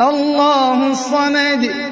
اللَّهُ الصَّمَدُ.